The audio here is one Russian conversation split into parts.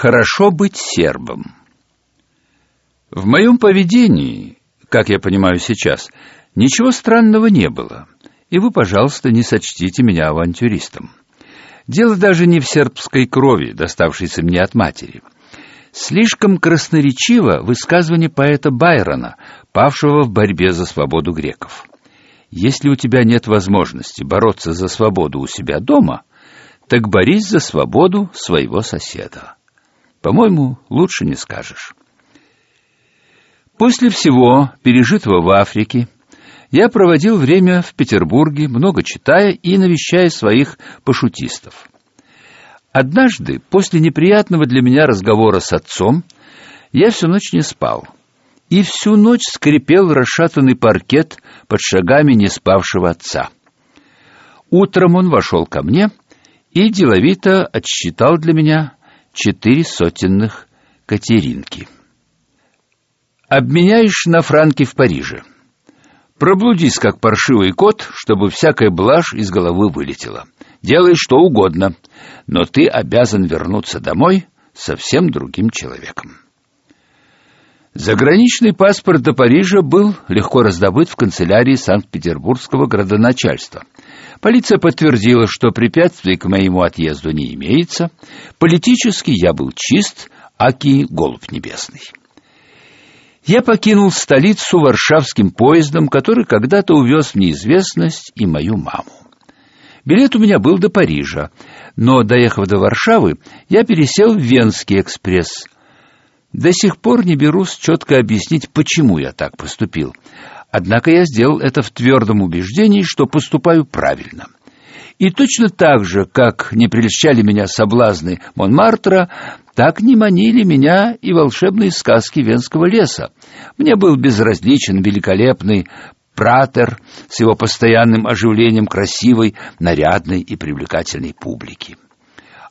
Хорошо быть сербом. В моем поведении, как я понимаю сейчас, ничего странного не было. И вы, пожалуйста, не сочтите меня авантюристом. Дело даже не в сербской крови, доставшейся мне от матери. Слишком красноречиво высказывание поэта Байрона, павшего в борьбе за свободу греков. Если у тебя нет возможности бороться за свободу у себя дома, так борись за свободу своего соседа. По-моему, лучше не скажешь. После всего, пережитого в Африке, я проводил время в Петербурге, много читая и навещая своих пошутистов. Однажды, после неприятного для меня разговора с отцом, я всю ночь не спал. И всю ночь скрипел расшатанный паркет под шагами не спавшего отца. Утром он вошел ко мне и деловито отсчитал для меня четыре сотенных Катеринки. Обменяешь на франки в Париже. Проблудись, как паршивый кот, чтобы всякая блажь из головы вылетела. Делай что угодно, но ты обязан вернуться домой совсем другим человеком. Заграничный паспорт до Парижа был легко раздобыт в канцелярии Санкт-Петербургского градоначальства. Полиция подтвердила, что препятствий к моему отъезду не имеется. Политически я был чист, аки голубь небесный. Я покинул столицу варшавским поездом, который когда-то увез в неизвестность и мою маму. Билет у меня был до Парижа, но, доехав до Варшавы, я пересел в Венский экспресс. До сих пор не берусь четко объяснить, почему я так поступил. Однако я сделал это в твердом убеждении, что поступаю правильно. И точно так же, как не прельщали меня соблазны Монмартра, так не манили меня и волшебные сказки Венского леса. Мне был безразличен великолепный Пратер с его постоянным оживлением красивой, нарядной и привлекательной публики.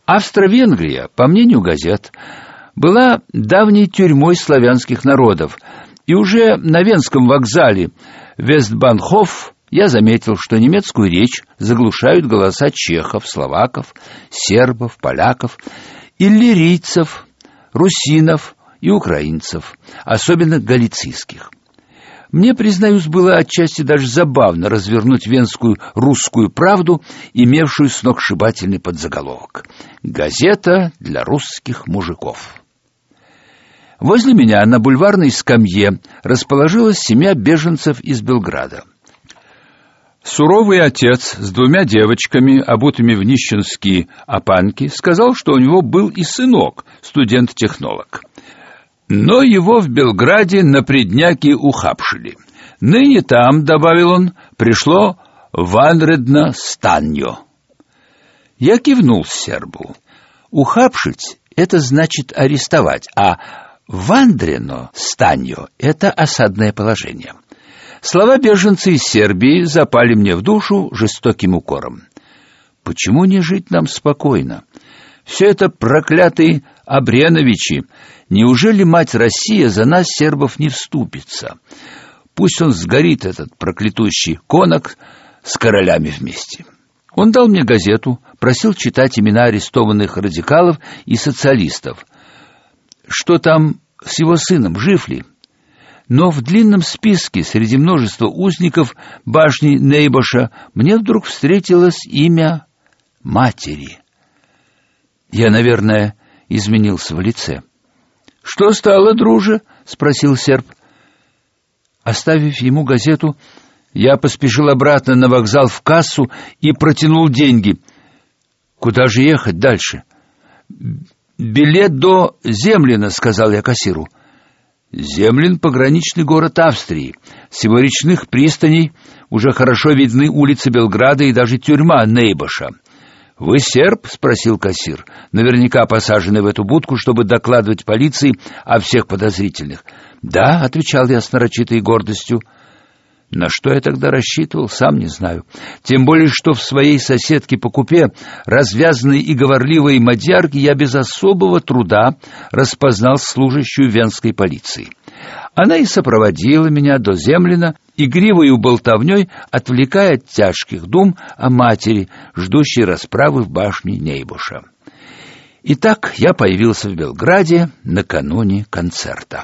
Австро-Венгрия, по мнению газет, была давней тюрьмой славянских народов, и уже на Венском вокзале Вестбанхоф я заметил, что немецкую речь заглушают голоса чехов, словаков, сербов, поляков, иллирийцев, русинов и украинцев, особенно галицийских. Мне, признаюсь, было отчасти даже забавно развернуть венскую русскую правду, имевшую сногсшибательный подзаголовок «Газета для русских мужиков». Возле меня на бульварной скамье расположилась семья беженцев из Белграда. Суровый отец с двумя девочками, обутыми в нищенские опанки, сказал, что у него был и сынок, студент-технолог. Но его в Белграде на предняке ухапшили. Ныне там, добавил он, пришло ванредно станьо. Я кивнул сербу. Ухапшить — это значит арестовать, а вандрено станьо — это осадное положение. Слова беженца из Сербии запали мне в душу жестоким укором. Почему не жить нам спокойно? Все это проклятые Абреновичи. Неужели мать Россия за нас, сербов, не вступится? Пусть он сгорит, этот проклятущий конок, с королями вместе. Он дал мне газету, просил читать имена арестованных радикалов и социалистов. Что там с его сыном, жив ли? Но в длинном списке среди множества узников башни Нейбоша мне вдруг встретилось имя матери. Я, наверное, изменился в лице. Что стало, друже? спросил серб. Оставив ему газету, я поспешил обратно на вокзал в кассу и протянул деньги. Куда же ехать дальше? Билет до Землина, сказал я кассиру. Землин — пограничный город Австрии. С его речных пристаней уже хорошо видны улицы Белграда и даже тюрьма Нейбаша. «Вы серб?» — спросил кассир, наверняка посаженный в эту будку, чтобы докладывать полиции о всех подозрительных. «Да», — отвечал я с нарочитой гордостью, — на что я тогда рассчитывал, сам не знаю. Тем более, что в своей соседке по купе, развязанной и говорливой мадьярки, я без особого труда распознал служащую венской полиции. Она и сопроводила меня до Землина, игривою болтовней отвлекая от тяжких дум о матери, ждущей расправы в башне Нейбуша. Итак, я появился в Белграде накануне концерта.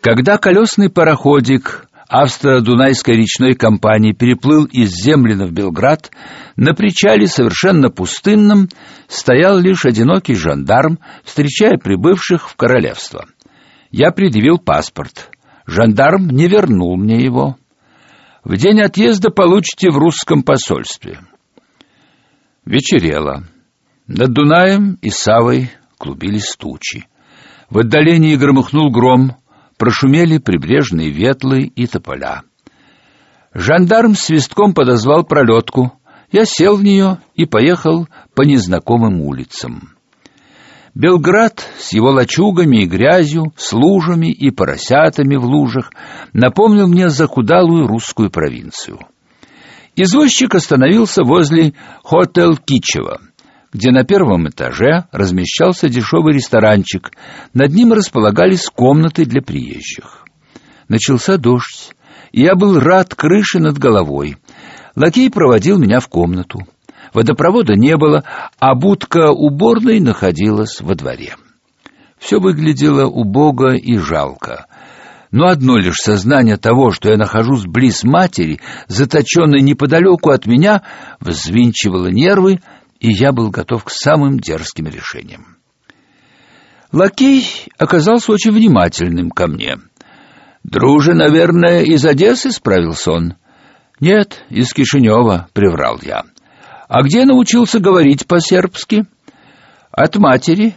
Когда колесный пароходик Австро-Дунайской речной компании переплыл из Землина в Белград, на причале совершенно пустынном стоял лишь одинокий жандарм, встречая прибывших в королевство. Я предъявил паспорт. Жандарм не вернул мне его. В день отъезда получите в русском посольстве. Вечерело. Над Дунаем и Савой клубились тучи. В отдалении громыхнул гром, прошумели прибрежные ветлы и тополя. Жандарм свистком подозвал пролетку. Я сел в нее и поехал по незнакомым улицам. Белград с его лачугами и грязью, с лужами и поросятами в лужах напомнил мне захудалую русскую провинцию. Извозчик остановился возле Хотел Кичева — где на первом этаже размещался дешевый ресторанчик. Над ним располагались комнаты для приезжих. Начался дождь, и я был рад крыше над головой. Лакей проводил меня в комнату. Водопровода не было, а будка уборной находилась во дворе. Все выглядело убого и жалко. Но одно лишь сознание того, что я нахожусь близ матери, заточенной неподалеку от меня, взвинчивало нервы и я был готов к самым дерзким решениям. Лакей оказался очень внимательным ко мне. «Друже, наверное, из Одессы?» — справился он. «Нет, из Кишинева», — приврал я. «А где научился говорить по-сербски?» «От матери.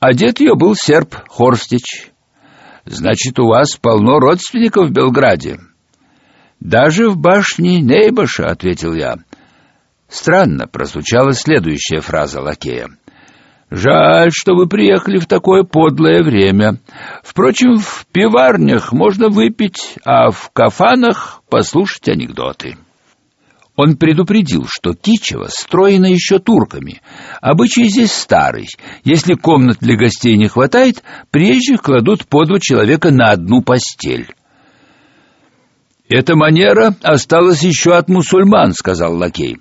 А дед ее был серб Хорстич». «Значит, у вас полно родственников в Белграде?» «Даже в башне Нейбаша», — ответил я. Странно прозвучала следующая фраза лакея. Жаль, что вы приехали в такое подлое время. Впрочем, в пиварнях можно выпить, а в кафанах послушать анекдоты. Он предупредил, что Кичево строено еще турками. Обычай здесь старый. Если комнат для гостей не хватает, приезжих кладут по два человека на одну постель. «Эта манера осталась еще от мусульман», — сказал лакей.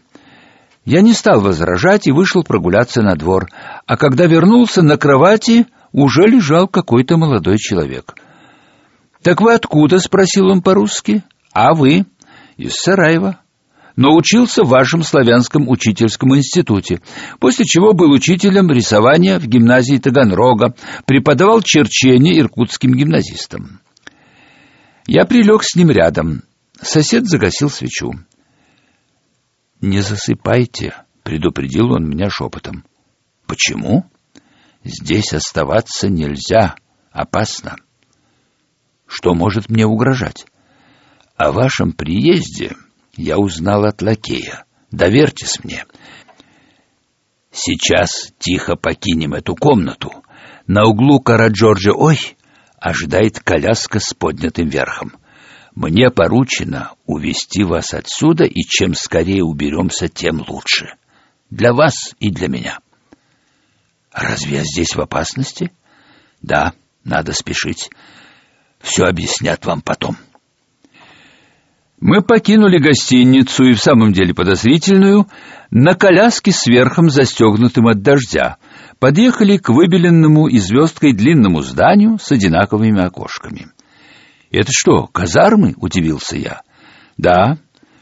Я не стал возражать и вышел прогуляться на двор, а когда вернулся, на кровати уже лежал какой-то молодой человек. «Так вы откуда?» — спросил он по-русски. «А вы?» «Из Сараева» но учился в вашем славянском учительском институте, после чего был учителем рисования в гимназии Таганрога, преподавал черчение иркутским гимназистам. Я прилег с ним рядом. Сосед загасил свечу. «Не засыпайте», — предупредил он меня шепотом. «Почему?» «Здесь оставаться нельзя. Опасно». «Что может мне угрожать?» «О вашем приезде я узнал от лакея. Доверьтесь мне». «Сейчас тихо покинем эту комнату. На углу Караджорджа, ой, ожидает коляска с поднятым верхом. Мне поручено увести вас отсюда, и чем скорее уберемся, тем лучше. Для вас и для меня. Разве я здесь в опасности? Да, надо спешить. Все объяснят вам потом. Мы покинули гостиницу и в самом деле подозрительную на коляске с верхом застегнутым от дождя. Подъехали к выбеленному и звездкой длинному зданию с одинаковыми окошками. «Это что, казармы?» — удивился я. «Да,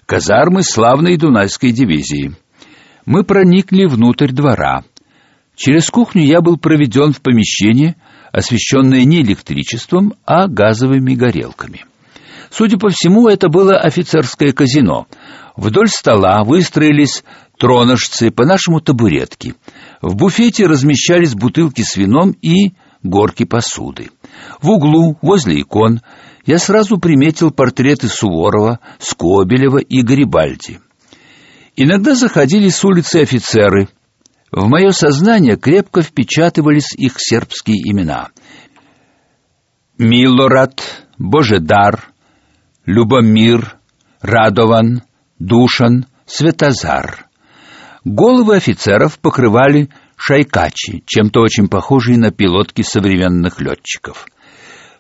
казармы славной Дунайской дивизии. Мы проникли внутрь двора. Через кухню я был проведен в помещение, освещенное не электричеством, а газовыми горелками. Судя по всему, это было офицерское казино. Вдоль стола выстроились троножцы, по-нашему табуретки. В буфете размещались бутылки с вином и горки посуды. В углу, возле икон, я сразу приметил портреты Суворова, Скобелева и Гарибальди. Иногда заходили с улицы офицеры. В мое сознание крепко впечатывались их сербские имена. Милорад, Божедар, Любомир, Радован, Душан, Светозар. Головы офицеров покрывали шайкачи, чем-то очень похожие на пилотки современных летчиков.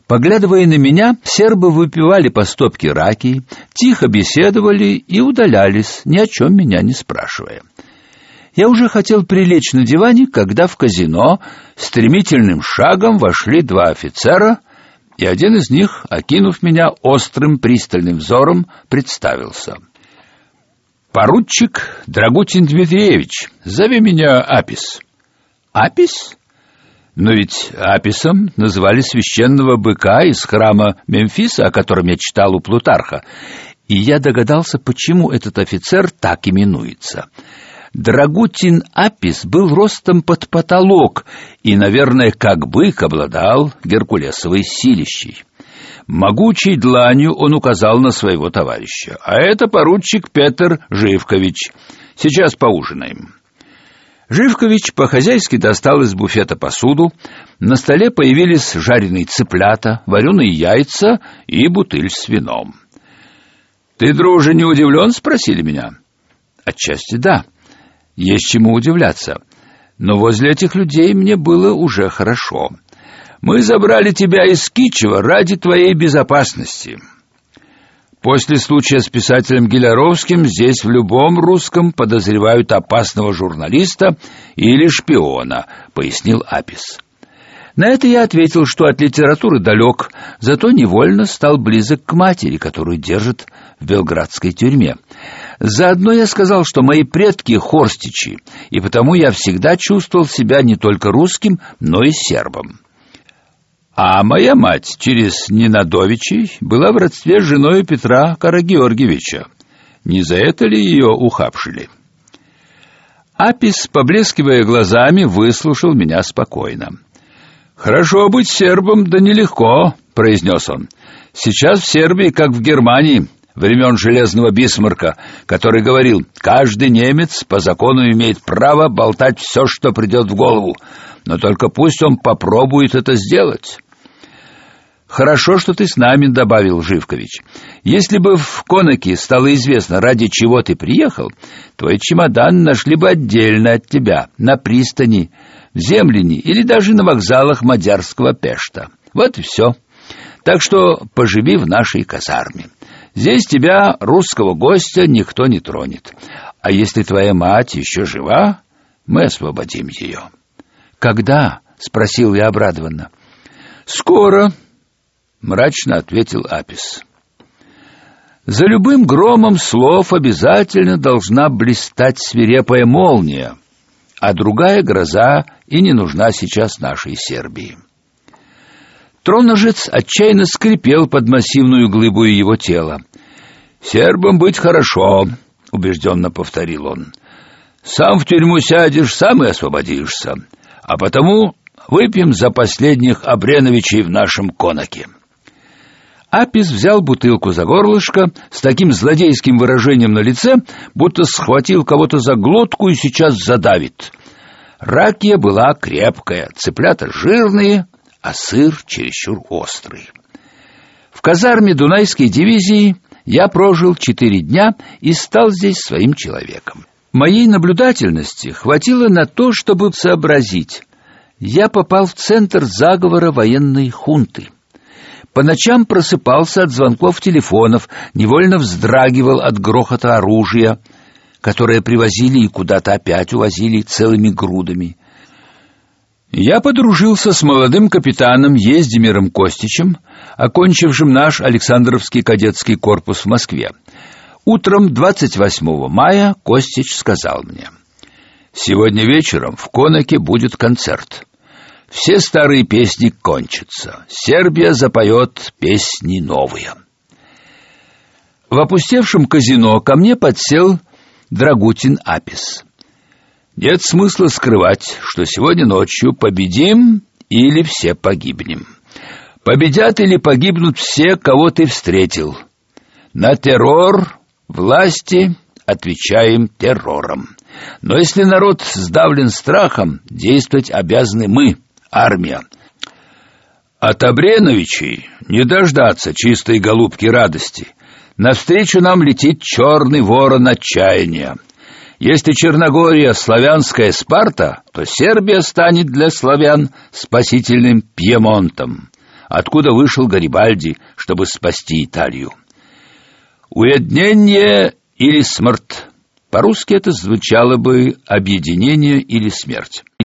Поглядывая на меня, сербы выпивали по стопке раки, тихо беседовали и удалялись, ни о чем меня не спрашивая. Я уже хотел прилечь на диване, когда в казино стремительным шагом вошли два офицера, и один из них, окинув меня острым пристальным взором, представился. «Поручик Драгутин Дмитриевич, зови меня Апис». «Апис?» Но ведь Аписом называли священного быка из храма Мемфиса, о котором я читал у Плутарха, и я догадался, почему этот офицер так именуется. Драгутин Апис был ростом под потолок и, наверное, как бык обладал геркулесовой силищей. Могучей дланью он указал на своего товарища. «А это поручик Петр Живкович. Сейчас поужинаем». Живкович по-хозяйски достал из буфета посуду. На столе появились жареные цыплята, вареные яйца и бутыль с вином. «Ты, друже, не удивлен?» — спросили меня. «Отчасти да. Есть чему удивляться. Но возле этих людей мне было уже хорошо. Мы забрали тебя из Кичева ради твоей безопасности». После случая с писателем Геляровским здесь в любом русском подозревают опасного журналиста или шпиона, пояснил Апис. На это я ответил, что от литературы далек, зато невольно стал близок к матери, которую держат в белградской тюрьме. Заодно я сказал, что мои предки хорстичи, и потому я всегда чувствовал себя не только русским, но и сербом. А моя мать через Ненадовичей была в родстве с женой Петра Карагеоргиевича. Не за это ли ее ухапшили? Апис, поблескивая глазами, выслушал меня спокойно. «Хорошо быть сербом, да нелегко», — произнес он. «Сейчас в Сербии, как в Германии, времен Железного Бисмарка, который говорил, каждый немец по закону имеет право болтать все, что придет в голову, но только пусть он попробует это сделать. Хорошо, что ты с нами, добавил Живкович. Если бы в Конаке стало известно, ради чего ты приехал, твой чемодан нашли бы отдельно от тебя, на пристани, в Земляне или даже на вокзалах Мадярского Пешта. Вот и все. Так что поживи в нашей казарме. Здесь тебя, русского гостя, никто не тронет. А если твоя мать еще жива, мы освободим ее. Когда? спросил я обрадованно. Скоро, мрачно ответил Апис. За любым громом слов обязательно должна блистать свирепая молния, а другая гроза и не нужна сейчас нашей Сербии. Троножец отчаянно скрипел под массивную глыбу его тела. «Сербам быть хорошо», — убежденно повторил он. «Сам в тюрьму сядешь, сам и освободишься а потому выпьем за последних Обреновичей в нашем конаке. Апис взял бутылку за горлышко с таким злодейским выражением на лице, будто схватил кого-то за глотку и сейчас задавит. Ракия была крепкая, цыплята жирные, а сыр чересчур острый. В казарме Дунайской дивизии я прожил четыре дня и стал здесь своим человеком. Моей наблюдательности хватило на то, чтобы сообразить. Я попал в центр заговора военной хунты. По ночам просыпался от звонков телефонов, невольно вздрагивал от грохота оружия, которое привозили и куда-то опять увозили целыми грудами. Я подружился с молодым капитаном Ездимиром Костичем, окончившим наш Александровский кадетский корпус в Москве. Утром 28 мая Костич сказал мне: "Сегодня вечером в Конаке будет концерт. Все старые песни кончатся. Сербия запоет песни новые". В опустевшем казино ко мне подсел Драгутин Апис. Нет смысла скрывать, что сегодня ночью победим или все погибнем. Победят или погибнут все, кого ты встретил. На террор Власти отвечаем террором. Но если народ сдавлен страхом, действовать обязаны мы, армия. От Обреновичей не дождаться чистой голубки радости. Навстречу нам летит черный ворон отчаяния. Если Черногория славянская Спарта, то Сербия станет для славян спасительным Пьемонтом, откуда вышел Гарибальди, чтобы спасти Италию. Уединение или смерть. По-русски это звучало бы «объединение или смерть».